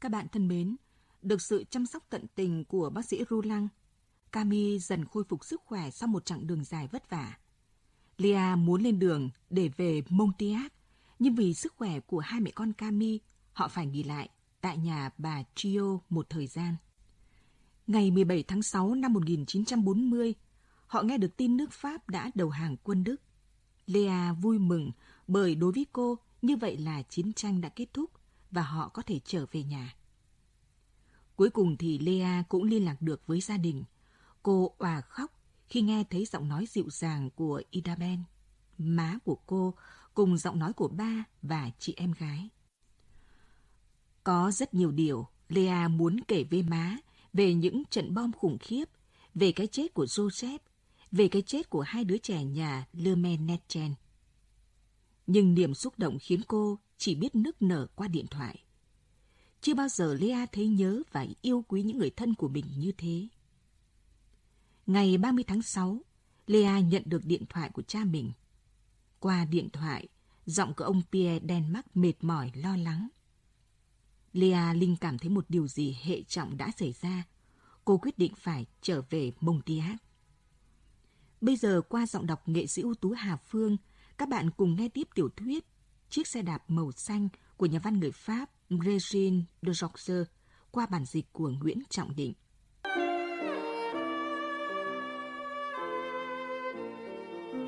Các bạn thân mến, được sự chăm sóc tận tình của bác sĩ Rulang, Cami dần khôi phục sức khỏe sau một chặng đường dài vất vả. Lia muốn lên đường để về Montiac, nhưng vì sức khỏe của hai mẹ con Cami, họ phải nghỉ lại tại nhà bà Trio một thời gian. Ngày 17 tháng 6 năm 1940, họ nghe được tin nước Pháp đã đầu hàng quân Đức. Lea vui mừng bởi đối với cô như vậy là chiến tranh đã kết thúc và họ có thể trở về nhà. Cuối cùng thì Lea cũng liên lạc được với gia đình. Cô òa khóc khi nghe thấy giọng nói dịu dàng của Idaben, má của cô cùng giọng nói của ba và chị em gái. Có rất nhiều điều Lea muốn kể với má về những trận bom khủng khiếp, về cái chết của Joseph, về cái chết của hai đứa trẻ nhà Lermain Netchen. Nhưng niềm xúc động khiến cô chỉ biết nức nở qua điện thoại. Chưa bao giờ Lea thấy nhớ và yêu quý những người thân của mình như thế. Ngày 30 tháng 6, Lea nhận được điện thoại của cha mình. Qua điện thoại, giọng của ông Pierre Denmark mệt mỏi lo lắng. Lea Linh cảm thấy một điều gì hệ trọng đã xảy ra. Cô quyết định phải trở về Montiac. Bây giờ qua giọng đọc nghệ sĩ ưu tú Hà Phương, các bạn cùng nghe tiếp tiểu thuyết Chiếc xe đạp màu xanh của nhà văn người Pháp Regine de Joxer qua bản dịch của Nguyễn Trọng Định.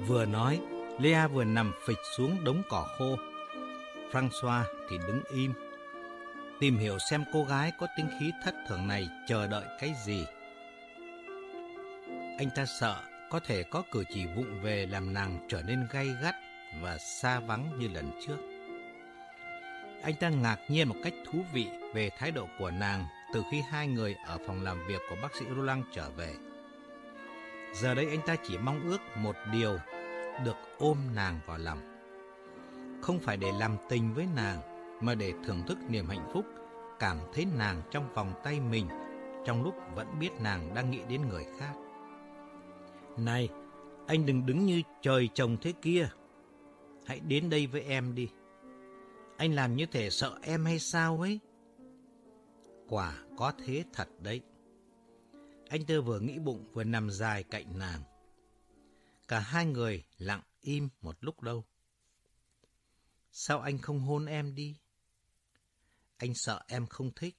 Vừa nói, Lea vừa nằm phịch xuống đống cỏ khô. Francois thì đứng im, tìm hiểu xem cô gái có tính khí thất thường này chờ đợi cái gì. Anh ta sợ có thể có cử chỉ vụng về làm nàng trở nên gay gắt và xa vắng như lần trước. Anh ta ngạc nhiên một cách thú vị về thái độ của nàng từ khi hai người ở phòng làm việc của bác sĩ Roland trở về. Giờ đây anh ta chỉ mong ước một điều, được ôm nàng vào lòng. Không phải để làm tình với nàng, mà để thưởng thức niềm hạnh phúc, cảm thấy nàng trong vòng tay mình, trong lúc vẫn biết nàng đang nghĩ đến người khác. Này, anh đừng đứng như trời trồng thế kia. Hãy đến đây với em đi. Anh làm như thể sợ em hay sao ấy? Quả có thế thật đấy. Anh Tư vừa nghĩ bụng vừa nằm dài cạnh nàng. Cả hai người lặng im một lúc lâu. Sao anh không hôn em đi? Anh sợ em không thích.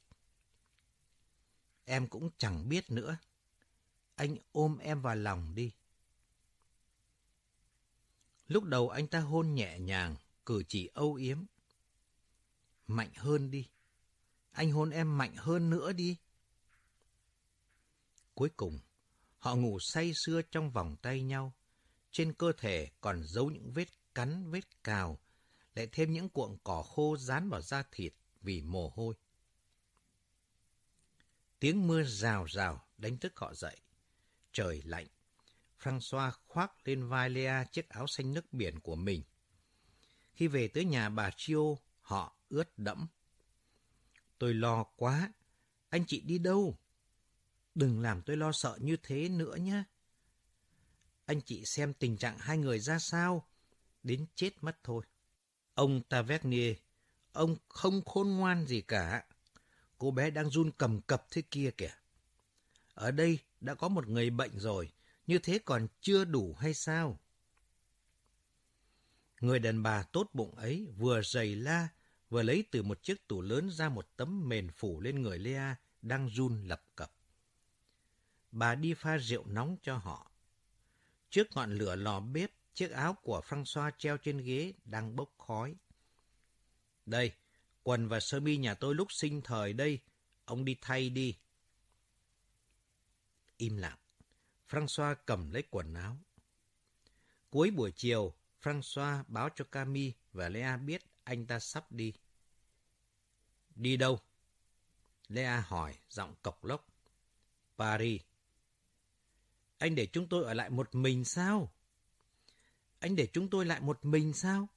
Em cũng chẳng biết nữa. Anh ôm em vào lòng đi. Lúc đầu anh ta hôn nhẹ nhàng, cử chỉ âu yếm. Mạnh hơn đi. Anh hôn em mạnh hơn nữa đi. Cuối cùng, họ ngủ say sưa trong vòng tay nhau. Trên cơ thể còn giấu những vết cắn, vết cào, lại thêm những cuộn cỏ khô dán vào da thịt vì mồ hôi. Tiếng mưa rào rào đánh thức họ dậy. Trời lạnh. François khoác lên vai Lea chiếc áo xanh nước biển của mình. Khi về tới nhà bà Chio, họ ướt đẫm. Tôi lo quá. Anh chị đi đâu? Đừng làm tôi lo sợ như thế nữa nhé. Anh chị xem tình trạng hai người ra sao. Đến chết mất thôi. Ông Tavernier, ông không khôn ngoan gì cả. Cô bé đang run cầm cập thế kia kìa. Ở đây đã có một người bệnh rồi, như thế còn chưa đủ hay sao? Người đàn bà tốt bụng ấy vừa giày la, vừa lấy từ một chiếc tủ lớn ra một tấm mền phủ lên người Lea đang run lập cập. Bà đi pha rượu nóng cho họ. Trước ngọn lửa lò bếp, chiếc áo của François treo trên ghế đang bốc khói. Đây, quần và sơ mi nhà tôi lúc sinh thời đây, ông đi thay đi. Im lặng, François cầm lấy quần áo. Cuối buổi chiều, François báo cho Camille và Lea biết anh ta sắp đi. Đi đâu? Lea hỏi, giọng cộc lốc. Paris. Anh để chúng tôi ở lại một mình sao? Anh để chúng tôi lại một mình sao?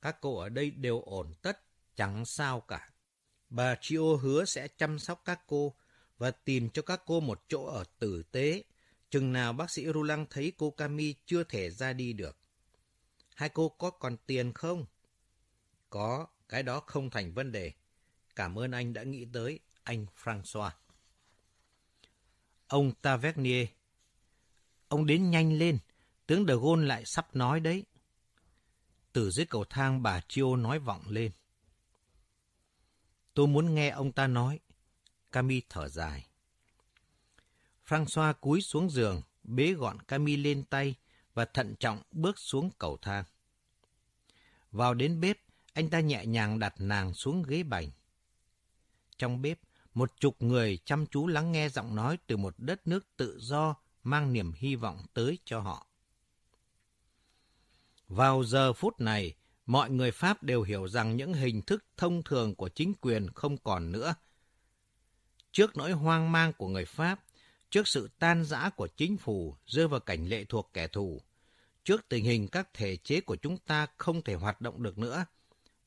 Các cô ở đây đều ổn tất, chẳng sao cả. Bà Chio hứa sẽ chăm sóc các cô và tìm cho các cô một chỗ ở tử tế, chừng nào bác sĩ rulang thấy cô Cami chưa thể ra đi được. Hai cô có còn tiền không? Có, cái đó không thành vấn đề. Cảm ơn anh đã nghĩ tới anh François. Ông Tavernier. Ông đến nhanh lên, tướng De Gaulle lại sắp nói đấy. Từ dưới cầu thang bà Chiêu nói vọng lên. Tôi muốn nghe ông ta nói. Cami thở dài. François cúi xuống giường, bế gọn Cami lên tay và thận trọng bước xuống cầu thang. Vào đến bếp, anh ta nhẹ nhàng đặt nàng xuống ghế bành. Trong bếp, một chục người chăm chú lắng nghe giọng nói từ một đất nước tự do mang niềm hy vọng tới cho họ. Vào giờ phút này, mọi người Pháp đều hiểu rằng những hình thức thông thường của chính quyền không còn nữa. Trước nỗi hoang mang của người Pháp, trước sự tan rã của chính phủ rơi vào cảnh lệ thuộc kẻ thù, trước tình hình các thể chế của chúng ta không thể hoạt động được nữa,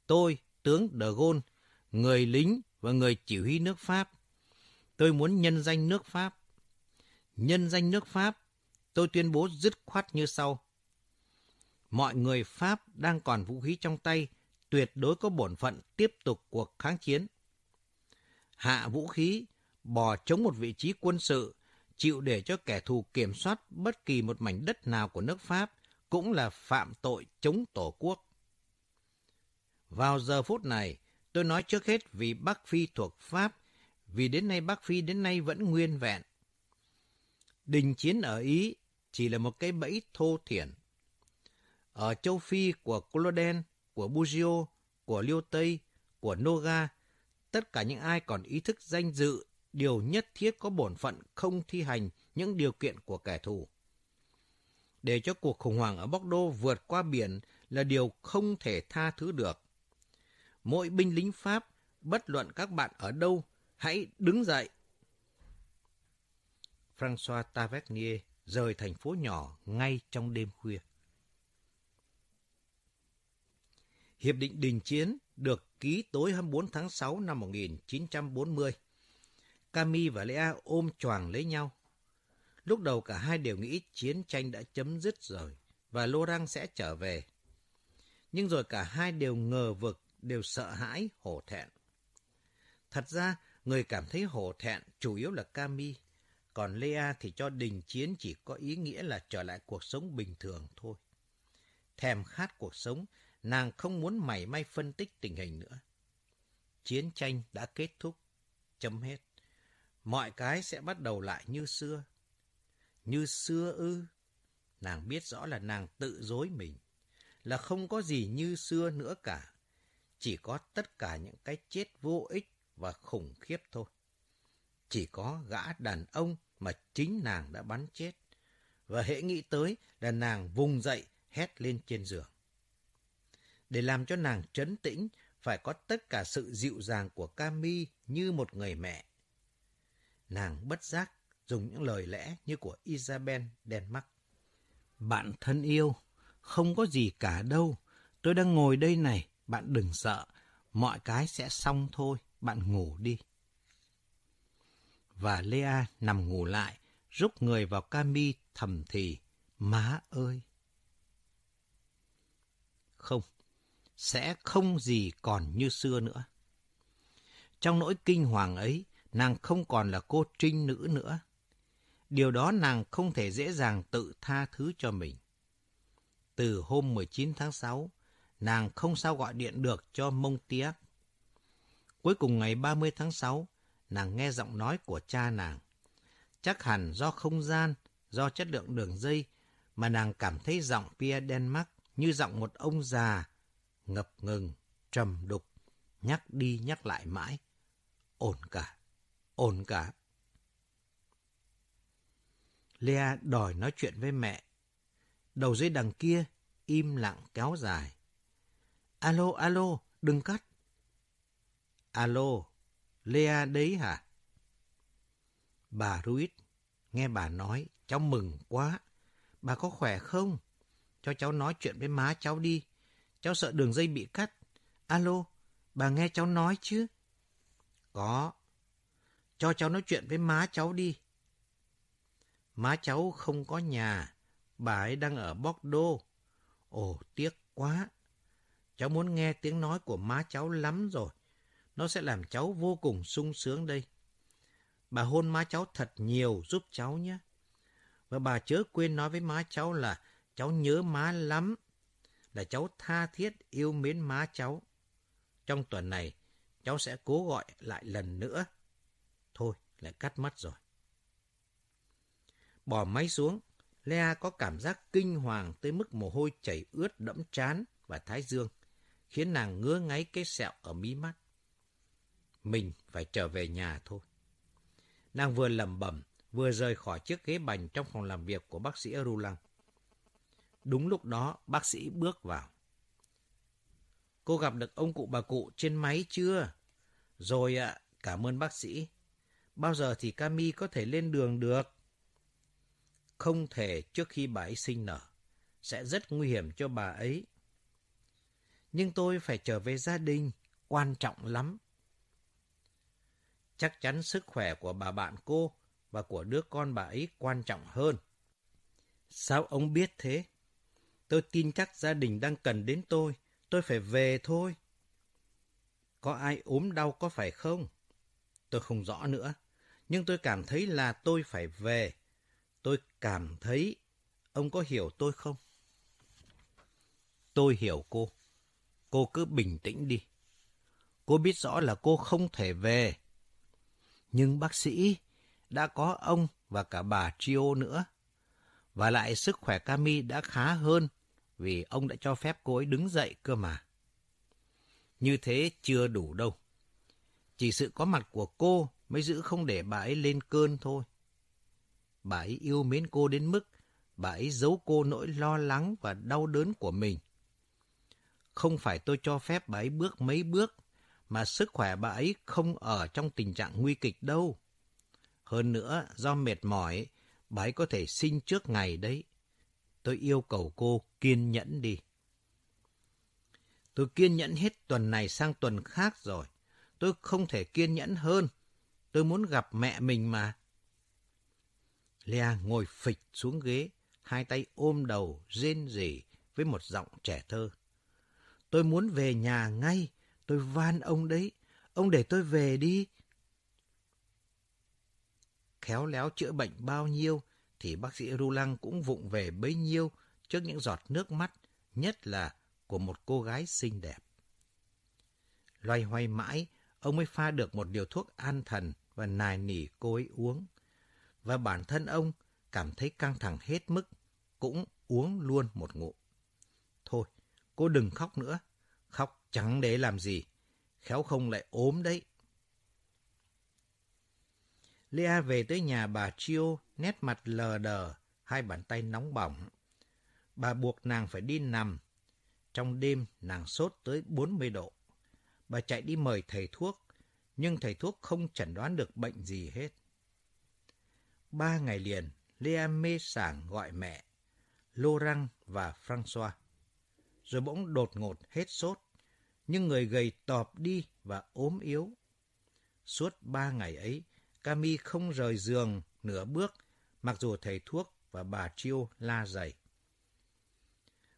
tôi, tướng De Gaulle, người lính và người chỉ huy nước Pháp, tôi muốn nhân danh nước Pháp. Nhân danh nước Pháp, tôi tuyên bố dứt khoát như sau mọi người Pháp đang còn vũ khí trong tay, tuyệt đối có bổn phận tiếp tục cuộc kháng chiến. Hạ vũ khí, bỏ chống một vị trí quân sự, chịu để cho kẻ thù kiểm soát bất kỳ một mảnh đất nào của nước Pháp cũng là phạm tội chống Tổ quốc. Vào giờ phút này, tôi nói trước hết vì Bắc Phi thuộc Pháp, vì đến nay Bắc Phi đến nay vẫn nguyên vẹn. Đình chiến ở Ý chỉ là một cái bẫy thô thiển ở châu Phi của Cloden, của Bugio, của Liêu Tây, của Noga, tất cả những ai còn ý thức danh dự, điều nhất thiết có bổn phận không thi hành những điều kiện của kẻ thù. Để cho cuộc khủng hoảng ở Bordeaux vượt qua biển là điều không thể tha thứ được. Mỗi binh lính Pháp, bất luận các bạn ở đâu, hãy đứng dậy. François Tavernier rời thành phố nhỏ ngay trong đêm khuya. Hiệp định đình chiến được ký tối 24 tháng 6 năm 1940. Cami và Lea ôm choàng lấy nhau. Lúc đầu cả hai đều nghĩ chiến tranh đã chấm dứt rồi và Laurent sẽ trở về. Nhưng rồi cả hai đều ngờ vực, đều sợ hãi, hổ thẹn. Thật ra, người cảm thấy hổ thẹn chủ yếu là Cami, còn Lea thì cho đình chiến chỉ có ý nghĩa là trở lại cuộc sống bình thường thôi. Thèm khát cuộc sống nàng không muốn mảy may phân tích tình hình nữa. Chiến tranh đã kết thúc, chấm hết. Mọi cái sẽ bắt đầu lại như xưa. Như xưa ư? Nàng biết rõ là nàng tự dối mình, là không có gì như xưa nữa cả. Chỉ có tất cả những cái chết vô ích và khủng khiếp thôi. Chỉ có gã đàn ông mà chính nàng đã bắn chết. Và hệ nghĩ tới là nàng vùng dậy hét lên trên giường. Để làm cho nàng trấn tĩnh, phải có tất cả sự dịu dàng của Cami như một người mẹ. Nàng bất giác dùng những lời lẽ như của Isabel Denmark. Bạn thân yêu, không có gì cả đâu. Tôi đang ngồi đây này, bạn đừng sợ. Mọi cái sẽ xong thôi, bạn ngủ đi. Và Lea nằm ngủ lại, rúc người vào Cami thầm thì. Má ơi! Không, sẽ không gì còn như xưa nữa. Trong nỗi kinh hoàng ấy, nàng không còn là cô trinh nữ nữa. Điều đó nàng không thể dễ dàng tự tha thứ cho mình. Từ hôm 19 tháng 6, nàng không sao gọi điện được cho Mông tiếc. Cuối cùng ngày 30 tháng 6, nàng nghe giọng nói của cha nàng. Chắc hẳn do không gian, do chất lượng đường dây, mà nàng cảm thấy giọng Pierre Denmark như giọng một ông già ngập ngừng, trầm đục, nhắc đi nhắc lại mãi. Ổn cả, ổn cả. Lea đòi nói chuyện với mẹ. Đầu dây đằng kia, im lặng kéo dài. Alo, alo, đừng cắt. Alo, Lea đấy hả? Bà Ruiz, nghe bà nói, cháu mừng quá. Bà có khỏe không? Cho cháu nói chuyện với má cháu đi. Cháu sợ đường dây bị cắt. Alo, bà nghe cháu nói chứ? Có. Cho cháu nói chuyện với má cháu đi. Má cháu không có nhà. Bà ấy đang ở Bordeaux. Ồ, tiếc quá. Cháu muốn nghe tiếng nói của má cháu lắm rồi. Nó sẽ làm cháu vô cùng sung sướng đây. Bà hôn má cháu thật nhiều giúp cháu nhé. Và bà chớ quên nói với má cháu là cháu nhớ má lắm. Là cháu tha thiết yêu mến má cháu. Trong tuần này, cháu sẽ cố gọi lại lần nữa. Thôi, lại cắt mất rồi. Bỏ máy xuống, Lea có cảm giác kinh hoàng tới mức mồ hôi chảy ướt đẫm trán và thái dương, khiến nàng ngứa ngáy cái sẹo ở mí mắt. Mình phải trở về nhà thôi. Nàng vừa lẩm bẩm, vừa rời khỏi chiếc ghế bành trong phòng làm việc của bác sĩ Rulang. Đúng lúc đó, bác sĩ bước vào. Cô gặp được ông cụ bà cụ trên máy chưa? Rồi ạ, cảm ơn bác sĩ. Bao giờ thì Cami có thể lên đường được? Không thể trước khi bà ấy sinh nở. Sẽ rất nguy hiểm cho bà ấy. Nhưng tôi phải trở về gia đình. Quan trọng lắm. Chắc chắn sức khỏe của bà bạn cô và của đứa con bà ấy quan trọng hơn. Sao ông biết thế? Tôi tin chắc gia đình đang cần đến tôi. Tôi phải về thôi. Có ai ốm đau có phải không? Tôi không rõ nữa. Nhưng tôi cảm thấy là tôi phải về. Tôi cảm thấy... Ông có hiểu tôi không? Tôi hiểu cô. Cô cứ bình tĩnh đi. Cô biết rõ là cô không thể về. Nhưng bác sĩ, đã có ông và cả bà Trio nữa. Và lại sức khỏe Cami đã khá hơn vì ông đã cho phép cô ấy đứng dậy cơ mà. Như thế chưa đủ đâu. Chỉ sự có mặt của cô mới giữ không để bà ấy lên cơn thôi. Bà ấy yêu mến cô đến mức bà ấy giấu cô nỗi lo lắng và đau đớn của mình. Không phải tôi cho phép bà ấy bước mấy bước, mà sức khỏe bà ấy không ở trong tình trạng nguy kịch đâu. Hơn nữa, do mệt mỏi, bà ấy có thể sinh trước ngày đấy. Tôi yêu cầu cô kiên nhẫn đi. Tôi kiên nhẫn hết tuần này sang tuần khác rồi. Tôi không thể kiên nhẫn hơn. Tôi muốn gặp mẹ mình mà. Lea ngồi phịch xuống ghế, hai tay ôm đầu, rên rỉ với một giọng trẻ thơ. Tôi muốn về nhà ngay, tôi van ông đấy, ông để tôi về đi. Khéo léo chữa bệnh bao nhiêu, thì bác sĩ Rulang cũng vụng về bấy nhiêu trước những giọt nước mắt, nhất là của một cô gái xinh đẹp. Loay hoay mãi, ông mới pha được một điều thuốc an thần và nài nỉ cô ấy uống. Và bản thân ông cảm thấy căng thẳng hết mức, cũng uống luôn một ngụm. Thôi, cô đừng khóc nữa. Khóc chẳng để làm gì. Khéo không lại ốm đấy. Lea về tới nhà bà chiêu nét mặt lờ đờ, hai bàn tay nóng bỏng. Bà buộc nàng phải đi nằm. Trong đêm, nàng sốt tới 40 độ. Bà chạy đi mời thầy thuốc, nhưng thầy thuốc không chẩn đoán được bệnh gì hết. Ba ngày liền, Lea mê sảng gọi mẹ, Laurent và François. Rồi bỗng đột ngột hết sốt, nhưng người gầy tọp đi và ốm yếu. Suốt ba ngày ấy, Cami không rời giường nửa bước, mặc dù thầy thuốc và bà Chiêu la dày.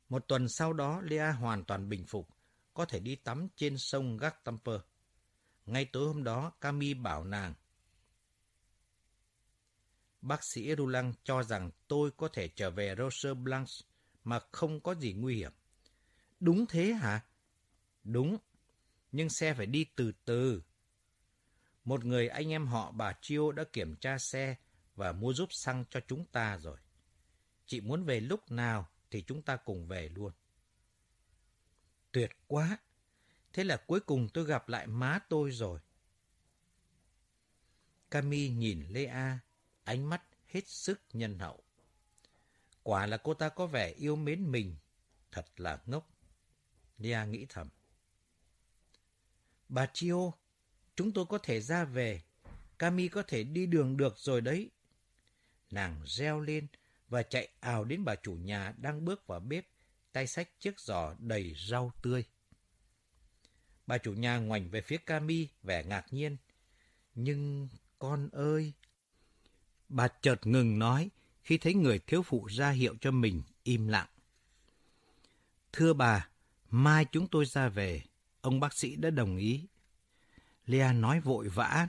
Một tuần sau đó, Lea hoàn toàn bình phục, có thể đi tắm trên sông Gattamper. Ngay tối hôm đó, Cami bảo nàng. Bác sĩ Rulang cho rằng tôi có thể trở về Roser Blanche mà không có gì nguy hiểm. Đúng thế hả? Đúng, nhưng xe phải đi từ từ. Một người anh em họ bà Chiêu đã kiểm tra xe và mua giúp xăng cho chúng ta rồi. Chị muốn về lúc nào thì chúng ta cùng về luôn. Tuyệt quá! Thế là cuối cùng tôi gặp lại má tôi rồi. Cami nhìn Lê A, ánh mắt hết sức nhân hậu. Quả là cô ta có vẻ yêu mến mình, thật là ngốc. Lia nghĩ thầm. Bà Chio, chúng tôi có thể ra về. Cami có thể đi đường được rồi đấy. Nàng reo lên và chạy ào đến bà chủ nhà đang bước vào bếp, tay xách chiếc giỏ đầy rau tươi. Bà chủ nhà ngoảnh về phía Cami vẻ ngạc nhiên. Nhưng con ơi! Bà chợt ngừng nói khi thấy người thiếu phụ ra hiệu cho mình im lặng. Thưa bà, mai chúng tôi ra về, ông bác sĩ đã đồng ý. Lea nói vội vã.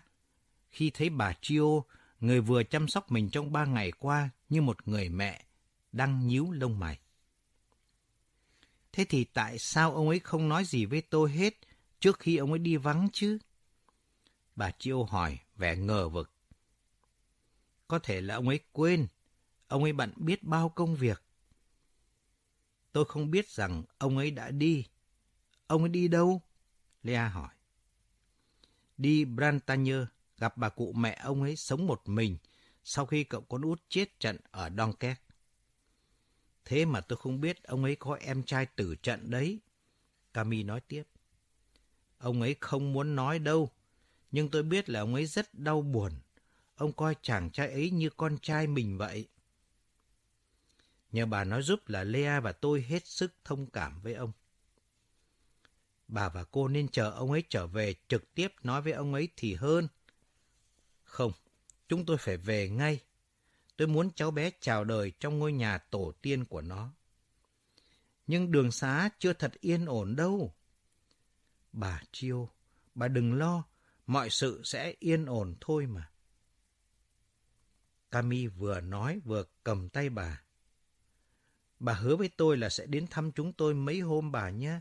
Khi thấy bà Chio, người vừa chăm sóc mình trong ba ngày qua như một người mẹ, đang nhíu lông mày. Thế thì tại sao ông ấy không nói gì với tôi hết trước khi ông ấy đi vắng chứ? Bà chiêu hỏi, vẻ ngờ vực. Có thể là ông ấy quên, ông ấy bận biết bao công việc. Tôi không biết rằng ông ấy đã đi. Ông ấy đi đâu? Lea hỏi. Đi Brantagne gặp bà cụ mẹ ông ấy sống một mình sau khi cậu con út chết trận ở Donket. Thế mà tôi không biết ông ấy có em trai tử trận đấy. Cami nói tiếp. Ông ấy không muốn nói đâu, nhưng tôi biết là ông ấy rất đau buồn. Ông coi chàng trai ấy như con trai mình vậy. Nhờ bà nói giúp là Lea và tôi hết sức thông cảm với ông. Bà và cô nên chờ ông ấy trở về trực tiếp nói với ông ấy thì hơn. Không, chúng tôi phải về ngay. Tôi muốn cháu bé chào đời trong ngôi nhà tổ tiên của nó. Nhưng đường xá chưa thật yên ổn đâu. Bà Chiêu, bà đừng lo, mọi sự sẽ yên ổn thôi mà. Cami vừa nói vừa cầm tay bà. Bà hứa với tôi là sẽ đến thăm chúng tôi mấy hôm bà nhé.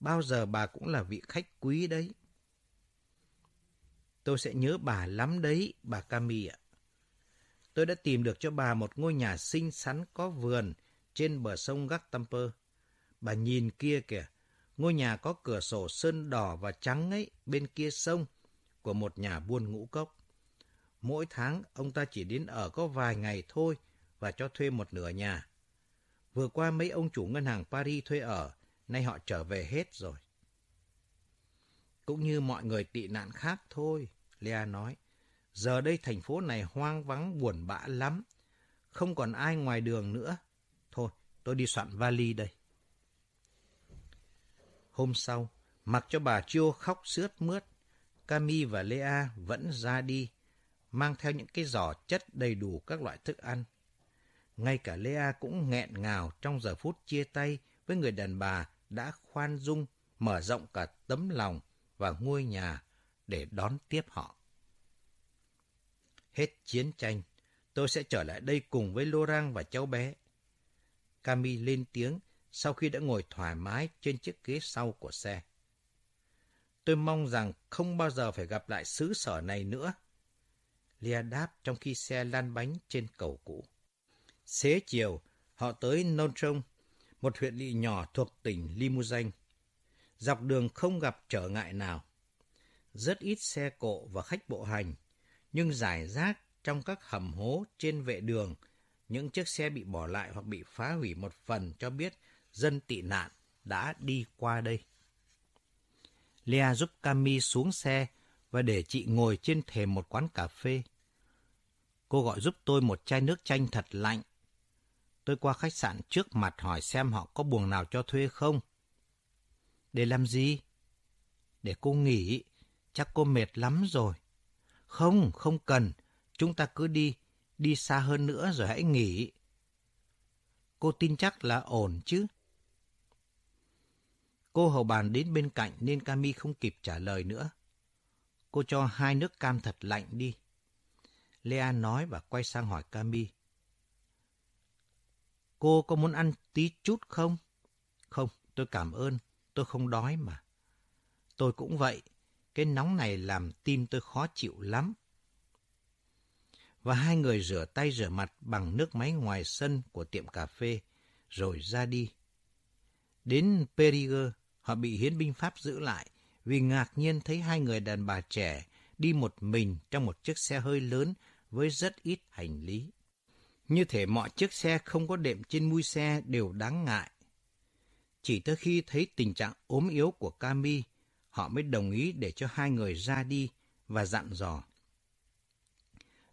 Bao giờ bà cũng là vị khách quý đấy. Tôi sẽ nhớ bà lắm đấy, bà Cami ạ. Tôi đã tìm được cho bà một ngôi nhà xinh xắn có vườn trên bờ sông Gattamper. Bà nhìn kia kìa, ngôi nhà có cửa sổ sơn đỏ và trắng ấy bên kia sông của một nhà buôn ngũ cốc. Mỗi tháng ông ta chỉ đến ở có vài ngày thôi và cho thuê một nửa nhà. Vừa qua mấy ông chủ ngân hàng Paris thuê ở, nay họ trở về hết rồi. Cũng như mọi người tị nạn khác thôi, Lea nói. Giờ đây thành phố này hoang vắng buồn bã lắm. Không còn ai ngoài đường nữa. Thôi, tôi đi soạn vali đây. Hôm sau, mặc cho bà Chiêu khóc sướt mướt, Cami và Lea vẫn ra đi, mang theo những cái giỏ chất đầy đủ các loại thức ăn. Ngay cả Lea cũng nghẹn ngào trong giờ phút chia tay với người đàn bà đã khoan dung, mở rộng cả tấm lòng và ngôi nhà để đón tiếp họ. Hết chiến tranh, tôi sẽ trở lại đây cùng với Laurent và cháu bé. Cami lên tiếng sau khi đã ngồi thoải mái trên chiếc ghế sau của xe. Tôi mong rằng không bao giờ phải gặp lại xứ sở này nữa. Lia đáp trong khi xe lăn bánh trên cầu cũ. Xế chiều, họ tới Nontron, một huyện lỵ nhỏ thuộc tỉnh Limousin. Dọc đường không gặp trở ngại nào. Rất ít xe cộ và khách bộ hành, nhưng giải rác trong các hầm hố trên vệ đường, những chiếc xe bị bỏ lại hoặc bị phá hủy một phần cho biết dân tị nạn đã đi qua đây. Lea giúp Cami xuống xe và để chị ngồi trên thềm một quán cà phê. Cô gọi giúp tôi một chai nước chanh thật lạnh. Tôi qua khách sạn trước mặt hỏi xem họ có buồng nào cho thuê không. Để làm gì? Để cô nghỉ, chắc cô mệt lắm rồi. Không, không cần, chúng ta cứ đi, đi xa hơn nữa rồi hãy nghỉ. Cô tin chắc là ổn chứ? Cô hầu bàn đến bên cạnh nên Cami không kịp trả lời nữa. Cô cho hai nước cam thật lạnh đi. Lea nói và quay sang hỏi Cami. Cô có muốn ăn tí chút không? Không, tôi cảm ơn, tôi không đói mà. Tôi cũng vậy, cái nóng này làm tim tôi khó chịu lắm. Và hai người rửa tay rửa mặt bằng nước máy ngoài sân của tiệm cà phê, rồi ra đi. Đến Periger, họ bị hiến binh Pháp giữ lại vì ngạc nhiên thấy hai người đàn bà trẻ đi một mình trong một chiếc xe hơi lớn với rất ít hành lý. Như thể mọi chiếc xe không có đệm trên mui xe đều đáng ngại. Chỉ tới khi thấy tình trạng ốm yếu của Cami, họ mới đồng ý để cho hai người ra đi và dặn dò.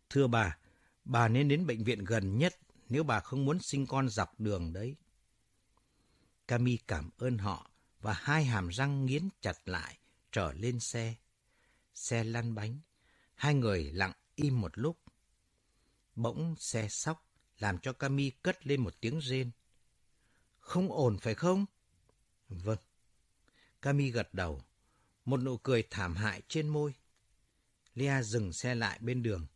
Thưa bà, bà nên đến bệnh viện gần nhất nếu bà không muốn sinh con dọc đường đấy. Cami cảm ơn họ và hai hàm răng nghiến chặt lại trở lên xe. Xe lăn bánh, hai người lặng im một lúc. Bỗng xe sóc làm cho Cami cất lên một tiếng rên. Không ổn phải không? Vâng. Cami gật đầu. một nụ cười thảm hại trên môi. Lea dừng xe lại bên đường.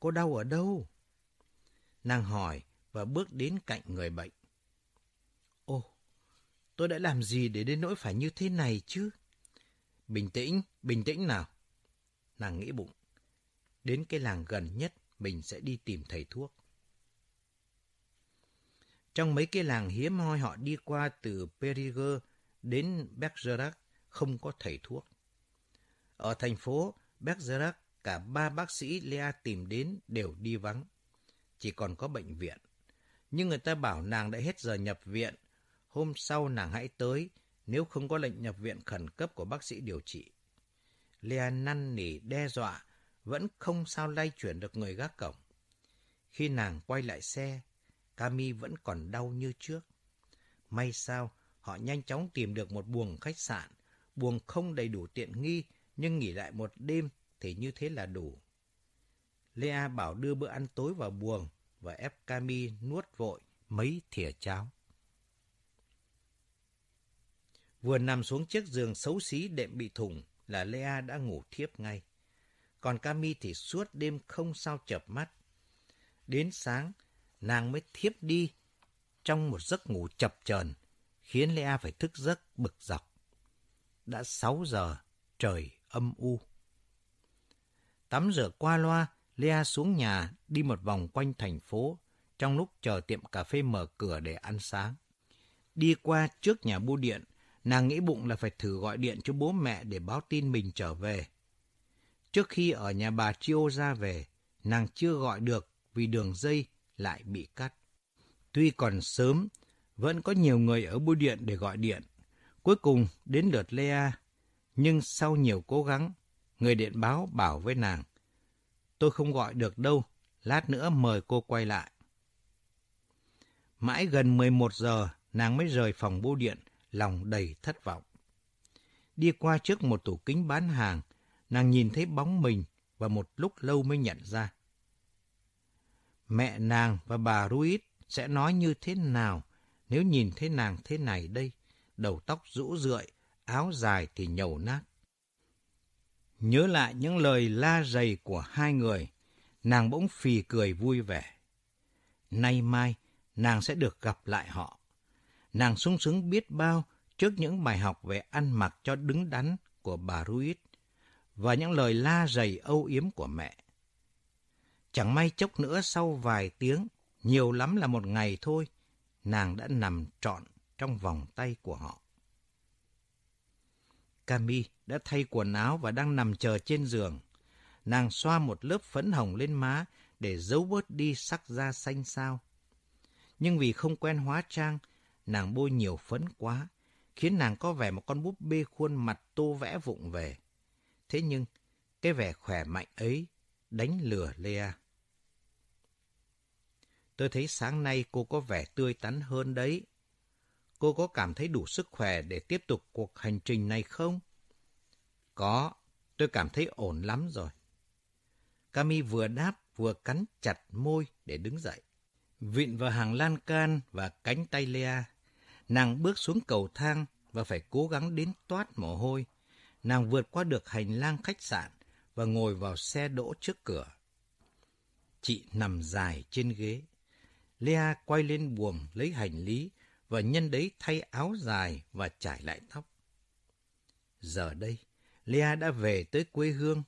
Cô đau ở đâu? Nàng hỏi và bước đến cạnh người bệnh. Tôi đã làm gì để đến nỗi phải như thế này chứ? Bình tĩnh, bình tĩnh nào. Nàng nghĩ bụng. Đến cái làng gần nhất, mình sẽ đi tìm thầy thuốc. Trong mấy cái làng hiếm hoi họ đi qua từ Périgueux đến Bergerac không có thầy thuốc. Ở thành phố Bergerac, cả ba bác sĩ Lea tìm đến đều đi vắng. Chỉ còn có bệnh viện. Nhưng người ta bảo nàng đã hết giờ nhập viện. Hôm sau nàng hãy tới nếu không có lệnh nhập viện khẩn cấp của bác sĩ điều trị. Lea năn nỉ đe dọa, vẫn không sao lay chuyển được người gác cổng. Khi nàng quay lại xe, Cami vẫn còn đau như trước. May sao, họ nhanh chóng tìm được một buồng khách sạn, buồng không đầy đủ tiện nghi, nhưng nghỉ lại một đêm thì như thế là đủ. Lea bảo đưa bữa ăn tối vào buồng và ép Cami nuốt vội mấy thìa cháo. Vừa nằm xuống chiếc giường xấu xí đệm bị thủng là Lea đã ngủ thiếp ngay. Còn Cami thì suốt đêm không sao chợp mắt. Đến sáng, nàng mới thiếp đi trong một giấc ngủ chập chờn khiến Lea phải thức giấc bực dọc. Đã 6 giờ, trời âm u. Tắm rửa qua loa, Lea xuống nhà đi một vòng quanh thành phố trong lúc chờ tiệm cà phê mở cửa để ăn sáng. Đi qua trước nhà bưu điện, nàng nghĩ bụng là phải thử gọi điện cho bố mẹ để báo tin mình trở về. Trước khi ở nhà bà Chiêu ra về, nàng chưa gọi được vì đường dây lại bị cắt. Tuy còn sớm, vẫn có nhiều người ở bưu điện để gọi điện. Cuối cùng đến lượt Lea, nhưng sau nhiều cố gắng, người điện báo bảo với nàng, tôi không gọi được đâu, lát nữa mời cô quay lại. Mãi gần 11 giờ, nàng mới rời phòng bưu điện, lòng đầy thất vọng. Đi qua trước một tủ kính bán hàng, nàng nhìn thấy bóng mình và một lúc lâu mới nhận ra. Mẹ nàng và bà Ruiz sẽ nói như thế nào nếu nhìn thấy nàng thế này đây, đầu tóc rũ rượi, áo dài thì nhầu nát. Nhớ lại những lời la rầy của hai người, nàng bỗng phì cười vui vẻ. Nay mai, nàng sẽ được gặp lại họ. Nàng sung sướng biết bao trước những bài học về ăn mặc cho đứng đắn của bà Ruiz và những lời la dày âu yếm của mẹ. Chẳng may chốc nữa sau vài tiếng, nhiều lắm là một ngày thôi, nàng đã nằm trọn trong vòng tay của họ. Cami đã thay quần áo và đang nằm chờ trên giường. Nàng xoa một lớp phấn hồng lên má để giấu bớt đi sắc da xanh xao. Nhưng vì không quen hóa trang, nàng bôi nhiều phấn quá, khiến nàng có vẻ một con búp bê khuôn mặt tô vẽ vụng về. Thế nhưng, cái vẻ khỏe mạnh ấy đánh lừa Lea. Tôi thấy sáng nay cô có vẻ tươi tắn hơn đấy. Cô có cảm thấy đủ sức khỏe để tiếp tục cuộc hành trình này không? Có, tôi cảm thấy ổn lắm rồi. Cami vừa đáp vừa cắn chặt môi để đứng dậy. Vịn vào hàng lan can và cánh tay Lea. Nàng bước xuống cầu thang và phải cố gắng đến toát mồ hôi. Nàng vượt qua được hành lang khách sạn và ngồi vào xe đỗ trước cửa. Chị nằm dài trên ghế. Lea quay lên buồng lấy hành lý và nhân đấy thay áo dài và trải lại tóc. Giờ đây, Lea đã về tới quê hương.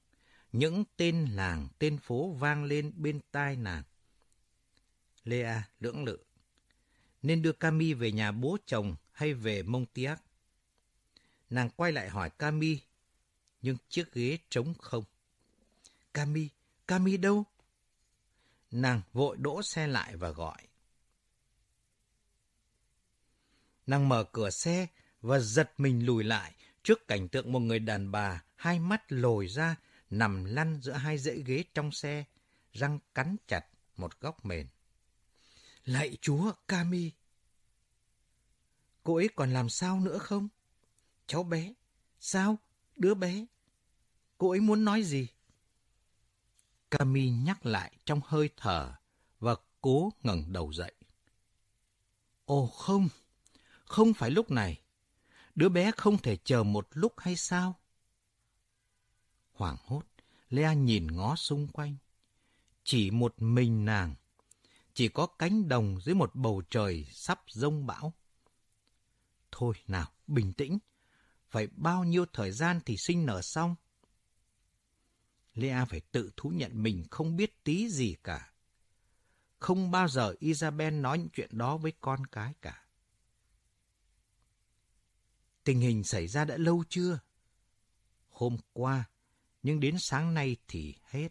Những tên làng, tên phố vang lên bên tai nàng. Lea lưỡng lự. Nên đưa Cami về nhà bố chồng hay về Montiac? Nàng quay lại hỏi Cami, nhưng chiếc ghế trống không. Cami, Cami đâu? Nàng vội đỗ xe lại và gọi. Nàng mở cửa xe và giật mình lùi lại trước cảnh tượng một người đàn bà hai mắt lồi ra nằm lăn giữa hai dãy ghế trong xe, răng cắn chặt một góc mền. Lạy chúa, Cami! Cô ấy còn làm sao nữa không? Cháu bé, sao? Đứa bé? Cô ấy muốn nói gì? Cami nhắc lại trong hơi thở và cố ngẩng đầu dậy. Ồ không, không phải lúc này. Đứa bé không thể chờ một lúc hay sao? Hoảng hốt, Lea nhìn ngó xung quanh. Chỉ một mình nàng. Chỉ có cánh đồng dưới một bầu trời sắp rông bão. Thôi nào, bình tĩnh. Phải bao nhiêu thời gian thì sinh nở xong? Lea phải tự thú nhận mình không biết tí gì cả. Không bao giờ Isabel nói những chuyện đó với con cái cả. Tình hình xảy ra đã lâu chưa? Hôm qua, nhưng đến sáng nay thì hết.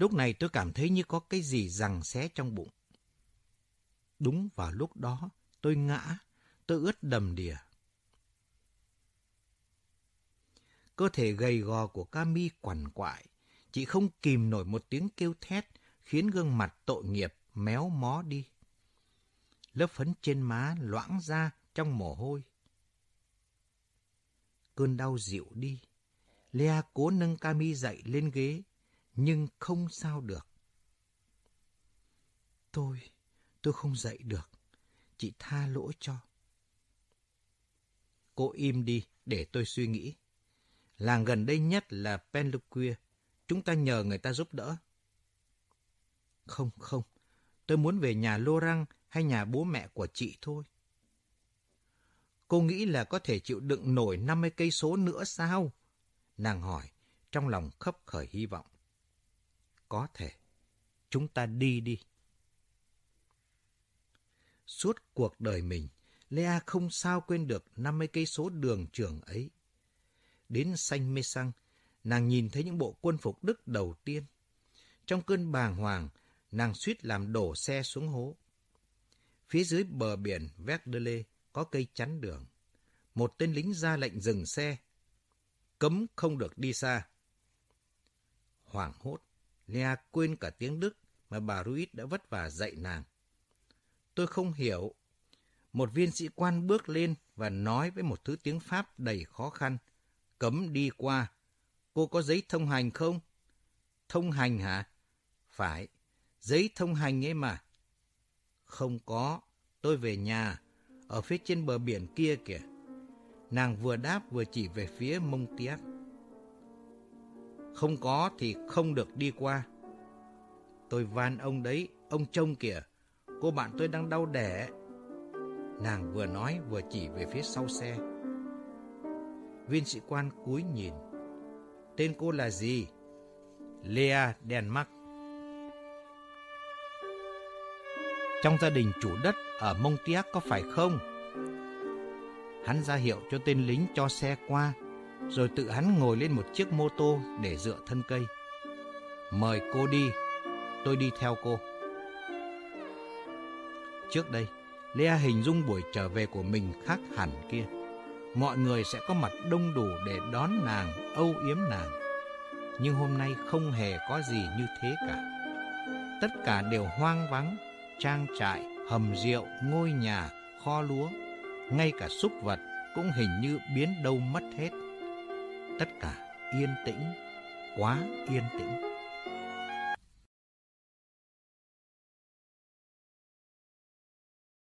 Lúc này tôi cảm thấy như có cái gì rằng xé trong bụng. Đúng vào lúc đó, tôi ngã, tôi ướt đầm đìa. Cơ thể gầy gò của Cami quằn quại, chị không kìm nổi một tiếng kêu thét, khiến gương mặt tội nghiệp méo mó đi. Lớp phấn trên má loãng ra trong mồ hôi. Cơn đau dịu đi. Lea cố nâng Cami dậy lên ghế, nhưng không sao được. Tôi, tôi không dậy được. Chị tha lỗi cho. Cô im đi để tôi suy nghĩ. Làng gần đây nhất là Penluquia. Chúng ta nhờ người ta giúp đỡ. Không, không. Tôi muốn về nhà Lô Răng hay nhà bố mẹ của chị thôi. Cô nghĩ là có thể chịu đựng nổi 50 cây số nữa sao? Nàng hỏi, trong lòng khấp khởi hy vọng. Có thể. Chúng ta đi đi. Suốt cuộc đời mình, Lea không sao quên được 50 cây số đường trường ấy. Đến xanh mê xăng, nàng nhìn thấy những bộ quân phục Đức đầu tiên. Trong cơn bàng hoàng, nàng suýt làm đổ xe xuống hố. Phía dưới bờ biển Verdele có cây chắn đường. Một tên lính ra lệnh dừng xe. Cấm không được đi xa. Hoảng hốt, Lea quên cả tiếng Đức mà bà Ruiz đã vất vả dạy nàng. Tôi không hiểu. Một viên sĩ quan bước lên và nói với một thứ tiếng Pháp đầy khó khăn. Cấm đi qua. Cô có giấy thông hành không? Thông hành hả? Phải, giấy thông hành ấy mà. Không có, tôi về nhà, ở phía trên bờ biển kia kìa. Nàng vừa đáp vừa chỉ về phía mông tiác. Không có thì không được đi qua. Tôi van ông đấy, ông trông kìa, cô bạn tôi đang đau đẻ. Nàng vừa nói vừa chỉ về phía sau xe. Viên sĩ quan cúi nhìn. Tên cô là gì? Lea Denmark. Trong gia đình chủ đất ở Montiac có phải không? Hắn ra hiệu cho tên lính cho xe qua, rồi tự hắn ngồi lên một chiếc mô tô để dựa thân cây. Mời cô đi, tôi đi theo cô. Trước đây, Lea hình dung buổi trở về của mình khác hẳn kia. Mọi người sẽ có mặt đông đủ để đón nàng, âu yếm nàng. Nhưng hôm nay không hề có gì như thế cả. Tất cả đều hoang vắng, trang trại, hầm rượu, ngôi nhà, kho lúa. Ngay cả súc vật cũng hình như biến đâu mất hết. Tất cả yên tĩnh, quá yên tĩnh.